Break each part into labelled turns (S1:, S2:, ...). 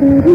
S1: ಗುರು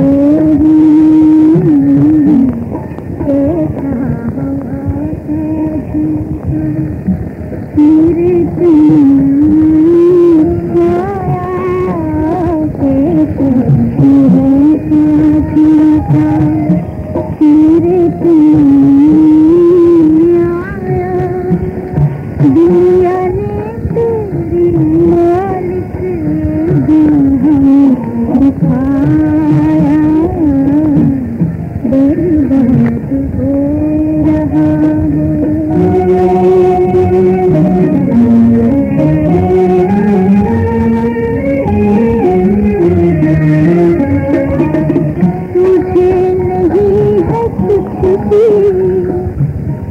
S1: Sim.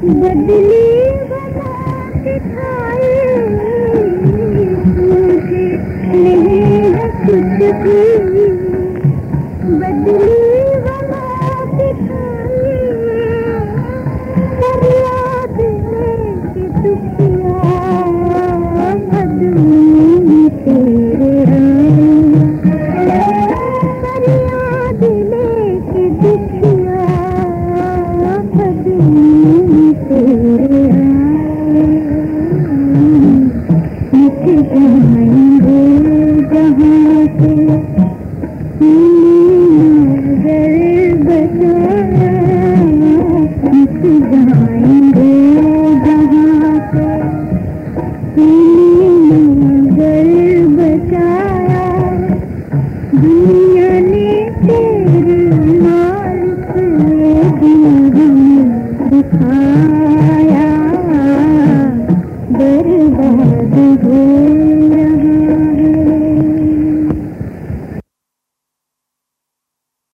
S1: बर्बाद हो